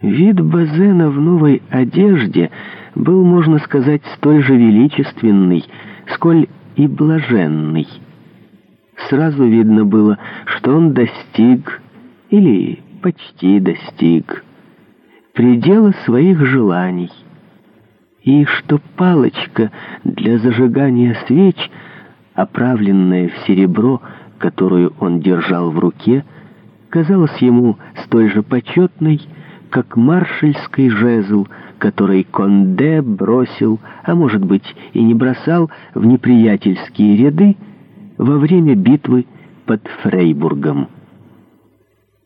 Вид Базена в новой одежде был, можно сказать, столь же величественный, сколь и блаженный. Сразу видно было, что он достиг, или почти достиг, предела своих желаний, и что палочка для зажигания свеч, оправленная в серебро, которую он держал в руке, казалась ему столь же почетной, как маршальский жезл, который Конде бросил, а может быть и не бросал, в неприятельские ряды во время битвы под Фрейбургом.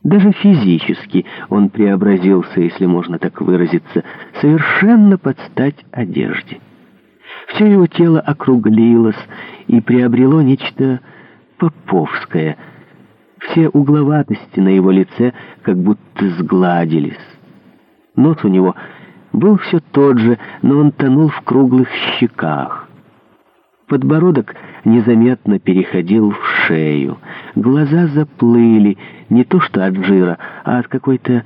Даже физически он преобразился, если можно так выразиться, совершенно под стать одежде. Все его тело округлилось и приобрело нечто поповское – все угловатости на его лице как будто сгладились. Нос у него был все тот же, но он тонул в круглых щеках. Подбородок незаметно переходил в шею. Глаза заплыли, не то что от жира, а от какой-то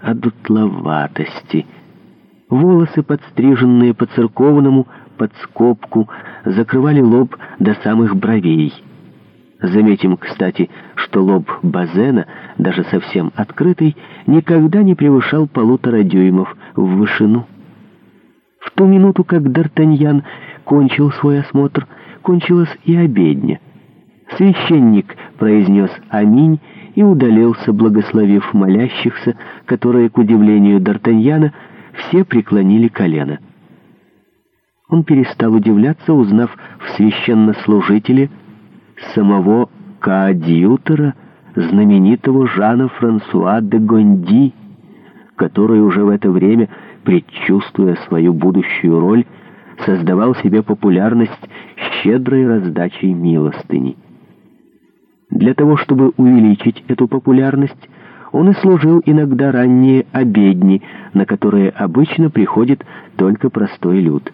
одутловатости. Волосы, подстриженные по церковному, под скобку, закрывали лоб до самых бровей. Заметим, кстати, что лоб Базена, даже совсем открытый, никогда не превышал полутора дюймов в вышину. В ту минуту, как Д'Артаньян кончил свой осмотр, кончилась и обедня. Священник произнес «Аминь» и удалился, благословив молящихся, которые, к удивлению Д'Артаньяна, все преклонили колено. Он перестал удивляться, узнав в священнослужителе «Аминь» самого коадьютора, знаменитого Жана Франсуа де Гонди, который уже в это время, предчувствуя свою будущую роль, создавал себе популярность щедрой раздачей милостыни. Для того, чтобы увеличить эту популярность, он и служил иногда ранние обедни, на которые обычно приходит только простой люд.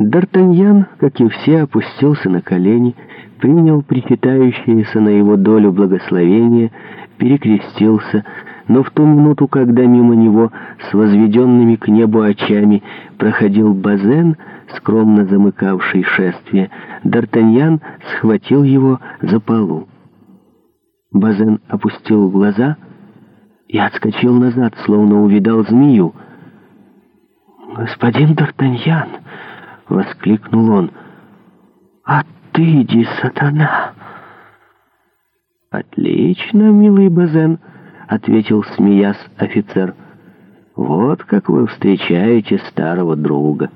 Д'Артаньян, как и все, опустился на колени, принял причитающееся на его долю благословение, перекрестился, но в ту минуту, когда мимо него с возведенными к небу очами проходил Базен, скромно замыкавший шествие, Д'Артаньян схватил его за полу. Базен опустил глаза и отскочил назад, словно увидал змею. «Господин Д'Артаньян!» — воскликнул он. «А ты иди, сатана!» «Отлично, милый Базен», — ответил смеясь офицер. «Вот как вы встречаете старого друга».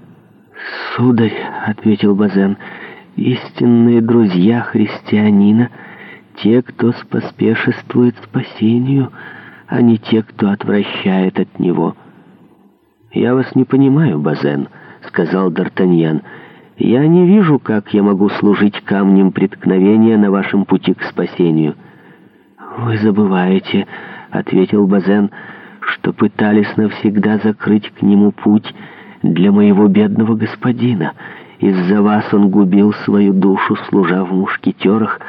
«Сударь», — ответил Базен, — «истинные друзья христианина — те, кто споспешествует спасению, а не те, кто отвращает от него». «Я вас не понимаю, Базен», — сказал Д'Артаньян, — я не вижу, как я могу служить камнем преткновения на вашем пути к спасению. Вы забываете, ответил Базен, что пытались навсегда закрыть к нему путь для моего бедного господина. Из-за вас он губил свою душу, служа в мушкетерах,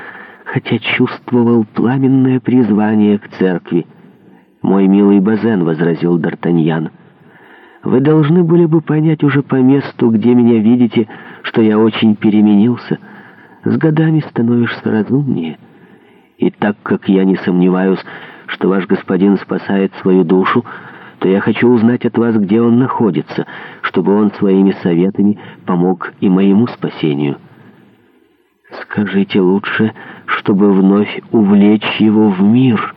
хотя чувствовал пламенное призвание к церкви. Мой милый Базен, возразил Д'Артаньян, — вы должны были бы понять уже по месту, где меня видите, что я очень переменился. С годами становишься разумнее. И так как я не сомневаюсь, что ваш господин спасает свою душу, то я хочу узнать от вас, где он находится, чтобы он своими советами помог и моему спасению. Скажите лучше, чтобы вновь увлечь его в мир».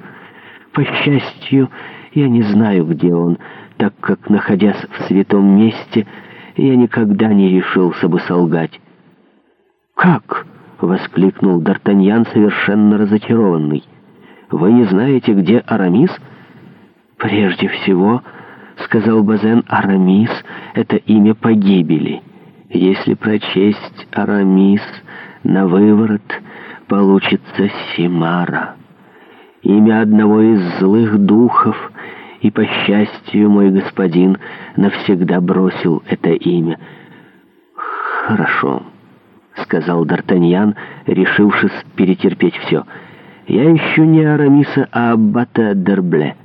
По счастью, я не знаю, где он, так как, находясь в святом месте, я никогда не решился бы солгать. «Как?» — воскликнул Д'Артаньян, совершенно разочарованный. «Вы не знаете, где Арамис?» «Прежде всего, — сказал Базен, — Арамис — это имя погибели. Если прочесть Арамис на выворот, получится Симара» имя одного из злых духов, и, по счастью, мой господин навсегда бросил это имя. «Хорошо», — сказал Д'Артаньян, решившись перетерпеть все. «Я ищу не Арамиса, а Аббата Дербле».